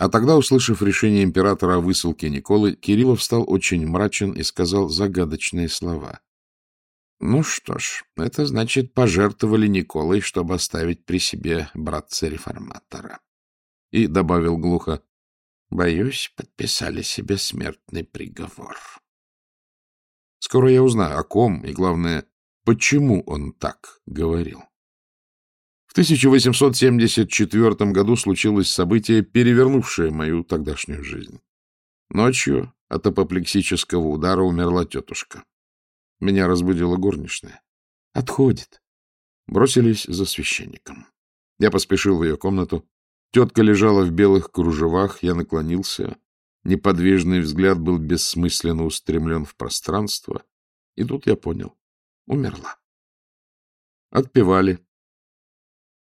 А тогда, услышав решение императора о высылке Николы, Кириллов стал очень мрачен и сказал загадочные слова. Ну что ж, это значит, пожертвовали Николой, чтобы оставить при себе братца-реформатора. И добавил глухо, боюсь, подписали себе смертный приговор. Скоро я узнаю, о ком и, главное, почему он так говорил. В 1874 году случилось событие, перевернувшее мою тогдашнюю жизнь. Ночью от апоплексического удара умерла тетушка. Меня разбудила горничная. «Отходит». Бросились за священником. Я поспешил в ее комнату. Тетка лежала в белых кружевах, я наклонился. Неподвижный взгляд был бессмысленно устремлен в пространство. И тут я понял. Умерла. Отпевали.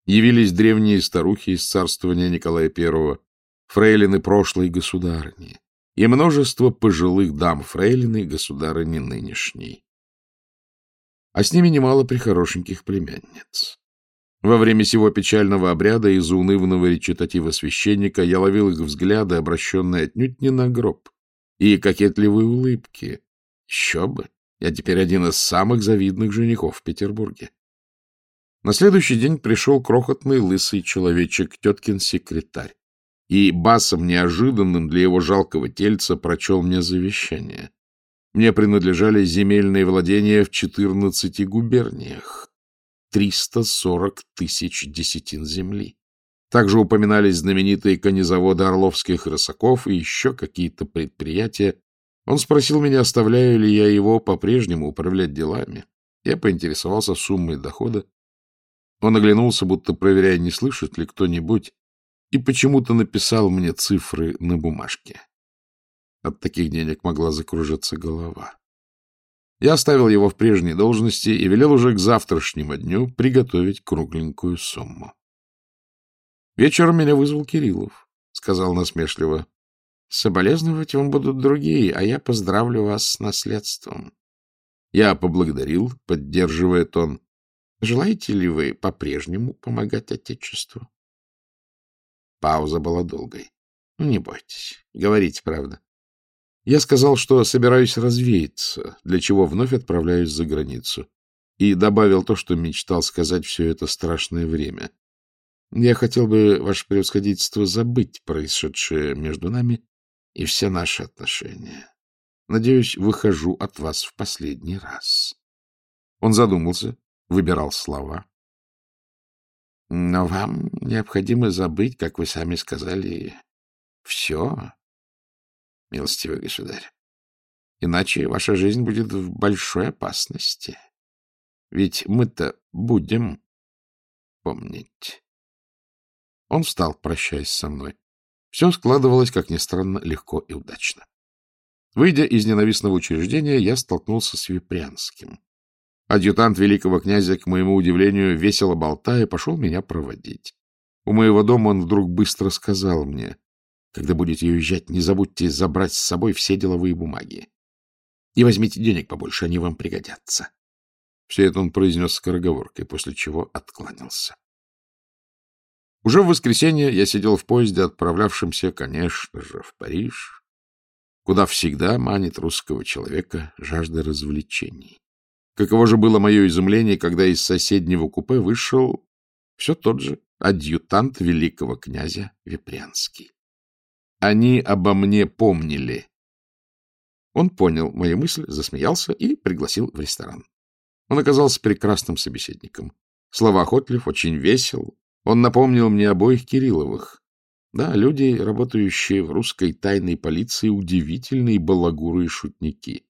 Явились древние старухи из царствования Николая I, фрейлины прошлой государыни, и множество пожилых дам фрейлины государыни нынешней а с ними немало прихорошеньких племянниц. Во время сего печального обряда из унывного речитатива священника я ловил их взгляды, обращенные отнюдь не на гроб, и кокетливые улыбки. Еще бы! Я теперь один из самых завидных женихов в Петербурге. На следующий день пришел крохотный лысый человечек, теткин секретарь, и басом неожиданным для его жалкого тельца прочел мне завещание. Мне принадлежали земельные владения в 14 губерниях. 340 тысяч десятин земли. Также упоминались знаменитые конезаводы Орловских рысаков и еще какие-то предприятия. Он спросил меня, оставляю ли я его по-прежнему управлять делами. Я поинтересовался суммой дохода. Он оглянулся, будто проверяя, не слышит ли кто-нибудь, и почему-то написал мне цифры на бумажке. От таких денег могла закружиться голова. Я оставил его в прежней должности и велел уже к завтрашнему дню приготовить кругленькую сумму. Вечером меня вызвал Кириллов, сказал насмешливо. — Соболезновать вам будут другие, а я поздравлю вас с наследством. Я поблагодарил, поддерживая тон. — Желаете ли вы по-прежнему помогать Отечеству? Пауза была долгой. Ну, — Не бойтесь, говорите правду. Я сказал, что собираюсь развеяться, для чего вновь отправляюсь за границу, и добавил то, что мечтал сказать все это страшное время. Я хотел бы, ваше превосходительство, забыть происшедшее между нами и все наши отношения. Надеюсь, выхожу от вас в последний раз. Он задумался, выбирал слова. Но вам необходимо забыть, как вы сами сказали, все, милостивый государь. Иначе ваша жизнь будет в большой опасности. Ведь мы-то будем помнить. Он встал, прощаясь со мной. Все складывалось, как ни странно, легко и удачно. Выйдя из ненавистного учреждения, я столкнулся с Випрянским. Адъютант великого князя, к моему удивлению, весело болтая, пошел меня проводить. У моего дома он вдруг быстро сказал мне, когда будете уезжать, не забудьте забрать с собой все деловые бумаги. И возьмите денег побольше, они вам пригодятся. Все это он произнес скороговоркой, после чего откланялся. Уже в воскресенье я сидел в поезде, отправлявшемся, конечно же, в Париж, куда всегда манит русского человека жажда развлечений. Каково же было мое изумление, когда из соседнего купе вышел все тот же адъютант великого князя Вепрянский. Они обо мне помнили. Он понял мою мысль, засмеялся и пригласил в ресторан. Он оказался прекрасным собеседником. Словоохотлив, очень весел. Он напомнил мне обоих Кирилловых. Да, люди, работающие в русской тайной полиции, удивительные балагуры и шутники.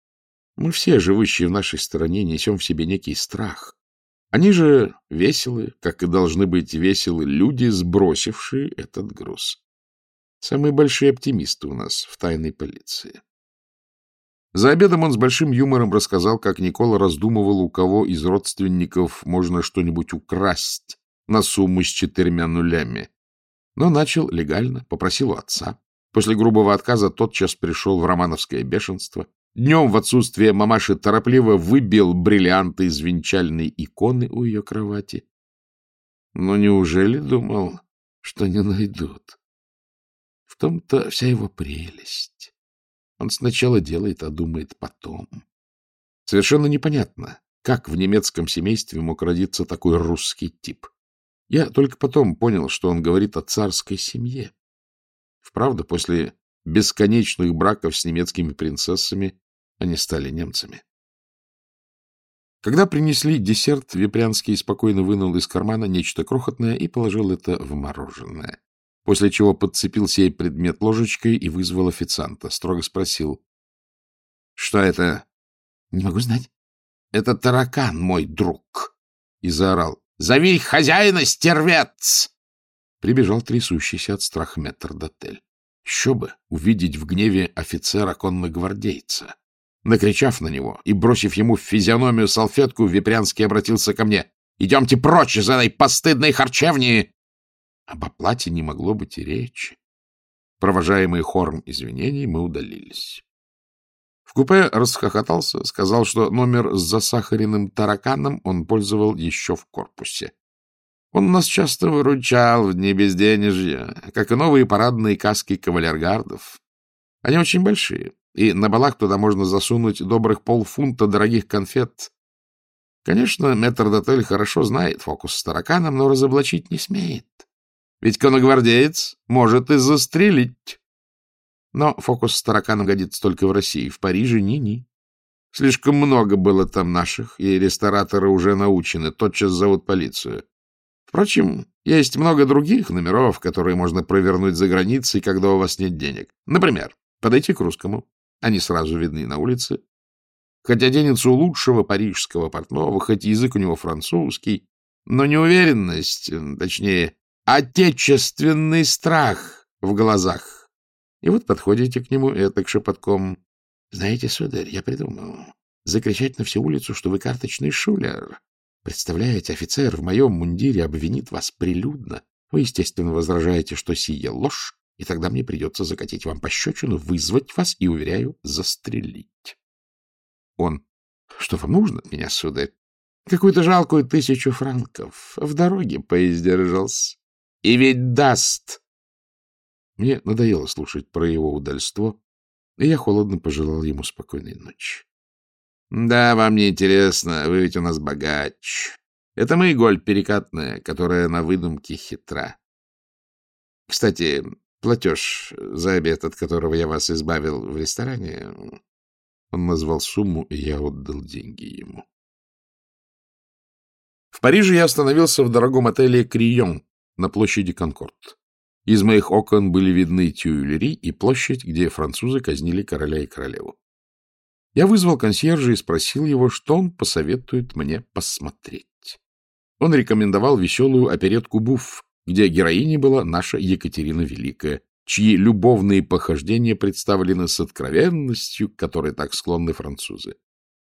Мы все, живущие в нашей стране, несем в себе некий страх. Они же веселы, как и должны быть веселы люди, сбросившие этот груз. Самые большие оптимисты у нас в тайной полиции. За обедом он с большим юмором рассказал, как Никола раздумывал, у кого из родственников можно что-нибудь украсть на сумму с четырьмя нулями. Но начал легально, попросил у отца. После грубого отказа тотчас пришел в романовское бешенство. Днем в отсутствие мамаши торопливо выбил бриллианты из венчальной иконы у ее кровати. Но неужели думал, что не найдут? том-то вся его прелесть. Он сначала делает, а думает потом. Совершенно непонятно, как в немецком семействе мог родиться такой русский тип. Я только потом понял, что он говорит о царской семье. Вправду, после бесконечных браков с немецкими принцессами они стали немцами. Когда принесли десерт, Випрянский спокойно вынул из кармана нечто крохотное и положил это в мороженое. После чего подцепил сей предмет ложечкой и вызвал официанта. Строго спросил. — Что это? — Не могу знать. — Это таракан, мой друг. И заорал. — Зови хозяина, стервец! Прибежал трясущийся от страха метрдотель. Еще бы увидеть в гневе офицера конногвардейца. Накричав на него и бросив ему в физиономию салфетку, Випрянский обратился ко мне. — Идемте прочь из этой постыдной харчевни! Об оплате не могло быть и речи. Провожаемый хором извинений, мы удалились. В купе расхохотался, сказал, что номер с засахаренным тараканом он пользовал еще в корпусе. Он нас часто выручал в дни безденежья, как и новые парадные каски кавалергардов. Они очень большие, и на балах туда можно засунуть добрых полфунта дорогих конфет. Конечно, метрдотель хорошо знает фокус с тараканом, но разоблачить не смеет. Ведь коногвардеец может и застрелить. Но фокус с тараканом годится только в России, в Париже ни-ни. Слишком много было там наших, и рестораторы уже научены, тотчас зовут полицию. Впрочем, есть много других номеров, которые можно провернуть за границей, когда у вас нет денег. Например, подойти к русскому, они сразу видны на улице. Хоть оденется у лучшего парижского портного, хоть язык у него французский, но неуверенность, точнее, отечественный страх в глазах. И вот подходите к нему это к шепотком. Знаете, сударь, я придумал. Закричать на всю улицу, что вы карточный шулер. Представляете, офицер в моем мундире обвинит вас прилюдно. Вы, естественно, возражаете, что сия ложь, и тогда мне придется закатить вам пощечину, вызвать вас и, уверяю, застрелить. Он. Что вам нужно от меня, сударь? Какую-то жалкую тысячу франков. В дороге поиздержался. И ведь даст. Мне надоело слушать про его удальство, и я холодно пожелал ему спокойной ночи. — Да, вам не интересно, вы ведь у нас богач. Это мы голь перекатная, которая на выдумке хитра. Кстати, Платеж за обед, от которого я вас избавил в ресторане, он назвал сумму, и я отдал деньги ему. В Париже я остановился в дорогом отеле «Крион» на площади Конкорд. Из моих окон были видны Тюильри и площадь, где французы казнили короля и королеву. Я вызвал консьержа и спросил его, что он посоветует мне посмотреть. Он рекомендовал веселую оперетку «Буфф», где героиней была наша Екатерина Великая, чьи любовные похождения представлены с откровенностью, к которой так склонны французы.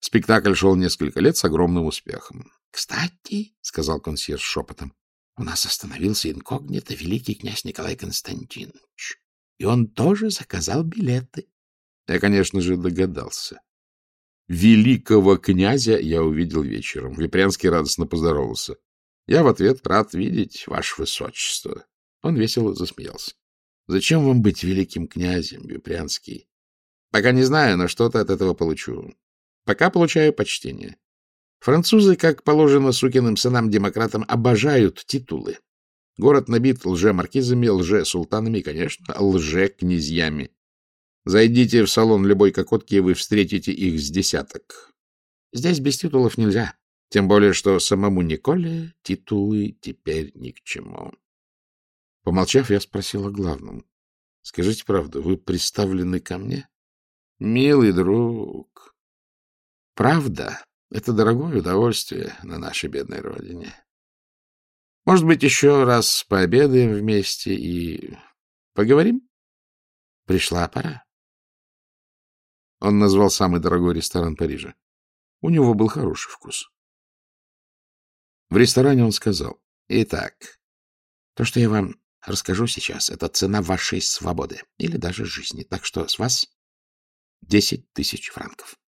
Спектакль шел несколько лет с огромным успехом. — Кстати, — сказал консьерж шепотом, — у нас остановился инкогнито великий князь Николай Константинович, и он тоже заказал билеты. Я, конечно же, догадался. Великого князя я увидел вечером. Випрянский радостно поздоровался. Я в ответ рад видеть, ваше высочество. Он весело засмеялся. Зачем вам быть великим князем, Бюпрянский? Пока не знаю, но что-то от этого получу. Пока получаю почтение. Французы, как положено сукиным сынам-демократам, обожают титулы. Город набит лже-маркизами, лже-султанами и, конечно, лже-князьями. Зайдите в салон любой кокотки, и вы встретите их с десяток. Здесь без титулов нельзя. Тем более, что самому Николе титулы теперь ни к чему. Помолчав, я спросил о главном. — Скажите правду, вы представлены ко мне? — Милый друг, правда — это дорогое удовольствие на нашей бедной родине. Может быть, еще раз пообедаем вместе и поговорим? Пришла пора. Он назвал самый дорогой ресторан Парижа. У него был хороший вкус. В ресторане он сказал, «Итак, то, что я вам расскажу сейчас, это цена вашей свободы или даже жизни, так что с вас десять тысяч франков».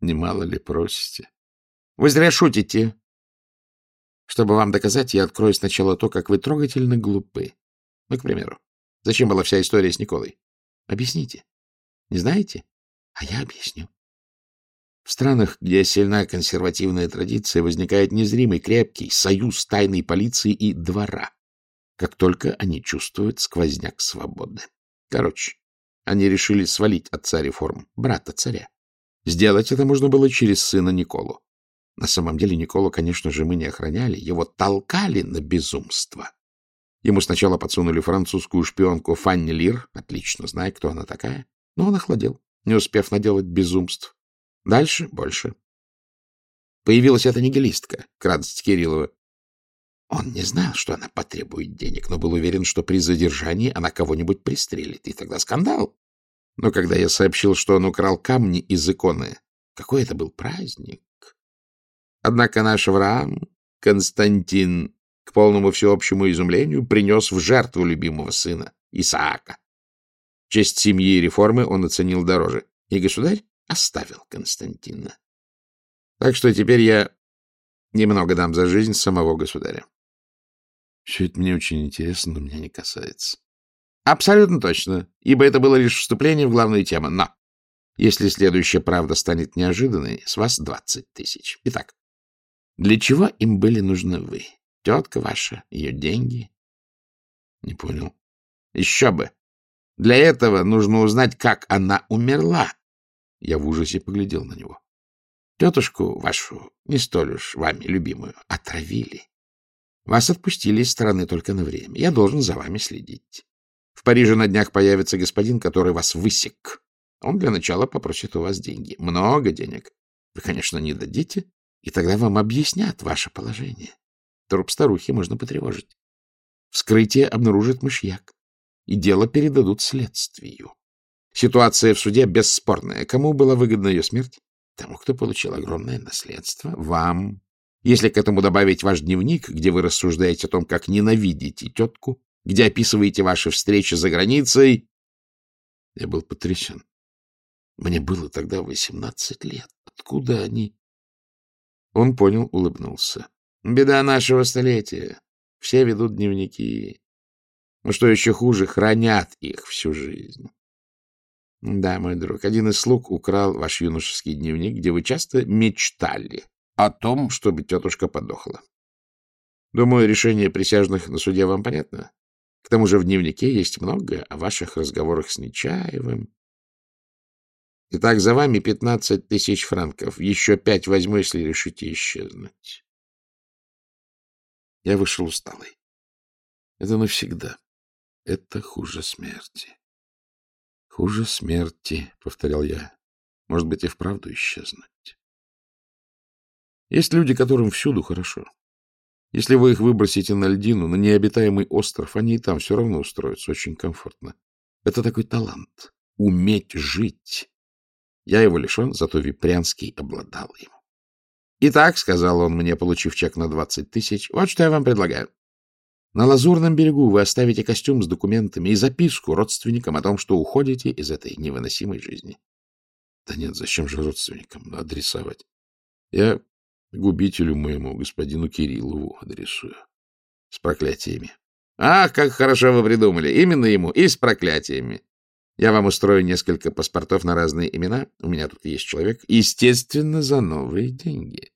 Немало ли просите? Вы зря шутите. Чтобы вам доказать, я открою сначала то, как вы трогательно глупы. Ну, к примеру, Зачем была вся история с Николой? Объясните. Не знаете? А я объясню. В странах, где сильна консервативная традиция, возникает незримый крепкий союз тайной полиции и двора, как только они чувствуют сквозняк свободы. Короче, они решили свалить отца реформ, брата царя. Сделать это можно было через сына Николу. На самом деле Николу, конечно же, мы не охраняли, его толкали на безумство. Ему сначала подсунули французскую шпионку Фанни Лир, отлично зная, кто она такая, но он охладел, не успев наделать безумств. Дальше больше. Появилась эта нигилистка, к радости Кириллова. Он не знал, что она потребует денег, но был уверен, что при задержании она кого-нибудь пристрелит, и тогда скандал. Но когда я сообщил, что он украл камни из иконы, какой это был праздник! Однако наш Авраам, Константин, к полному всеобщему изумлению, принес в жертву любимого сына, Исаака. Честь семьи и реформы он оценил дороже. И государь оставил Константина. Так что теперь я немного дам за жизнь самого государя. Все это мне очень интересно, но меня не касается. Абсолютно точно, ибо это было лишь вступление в главную тему. Но если следующая правда станет неожиданной, с вас двадцать тысяч. Итак, для чего им были нужны вы? Тетка ваша, ее деньги? Не понял. Еще бы. Для этого нужно узнать, как она умерла. Я в ужасе поглядел на него. Тетушку вашу, не столь уж вами любимую, отравили. Вас отпустили из страны только на время. Я должен за вами следить. В Париже на днях появится господин, который вас высек. Он для начала попросит у вас деньги. Много денег. Вы, конечно, не дадите, и тогда вам объяснят ваше положение. Труп старухи можно потревожить. Вскрытие обнаружит мышьяк, и дело передадут следствию. Ситуация в суде бесспорная. Кому была выгодна ее смерть? Тому, кто получил огромное наследство. Вам. Если к этому добавить ваш дневник, где вы рассуждаете о том, как ненавидите тетку, где описываете ваши встречи за границей... Я был потрясен. Мне было тогда восемнадцать лет. Откуда они? Он понял, улыбнулся. Беда нашего столетия. Все ведут дневники. Но что еще хуже, хранят их всю жизнь. Да, мой друг, один из слуг украл ваш юношеский дневник, где вы часто мечтали о том, чтобы тетушка подохла. Думаю, решение присяжных на суде вам понятно. К тому же в дневнике есть многое о ваших разговорах с Нечаевым. Итак, за вами пятнадцать тысяч франков. Еще пять возьму, если решите исчезнуть. Я вышел усталый. Это навсегда. Это хуже смерти. Хуже смерти, — повторял я. Может быть, и вправду исчезнуть. Есть люди, которым всюду хорошо. Если вы их выбросите на льдину, на необитаемый остров, они и там все равно устроятся очень комфортно. Это такой талант — уметь жить. Я его лишен, зато Випрянский обладал им. — Итак, — сказал он мне, получив чек на двадцать тысяч, — вот что я вам предлагаю. На Лазурном берегу вы оставите костюм с документами и записку родственникам о том, что уходите из этой невыносимой жизни. Да нет, зачем же родственникам адресовать? Я губителю моему, господину Кириллову, адресую. С проклятиями. Ах, как хорошо вы придумали. Именно ему и с проклятиями. Я вам устрою несколько паспортов на разные имена. У меня тут есть человек. Естественно, за новые деньги.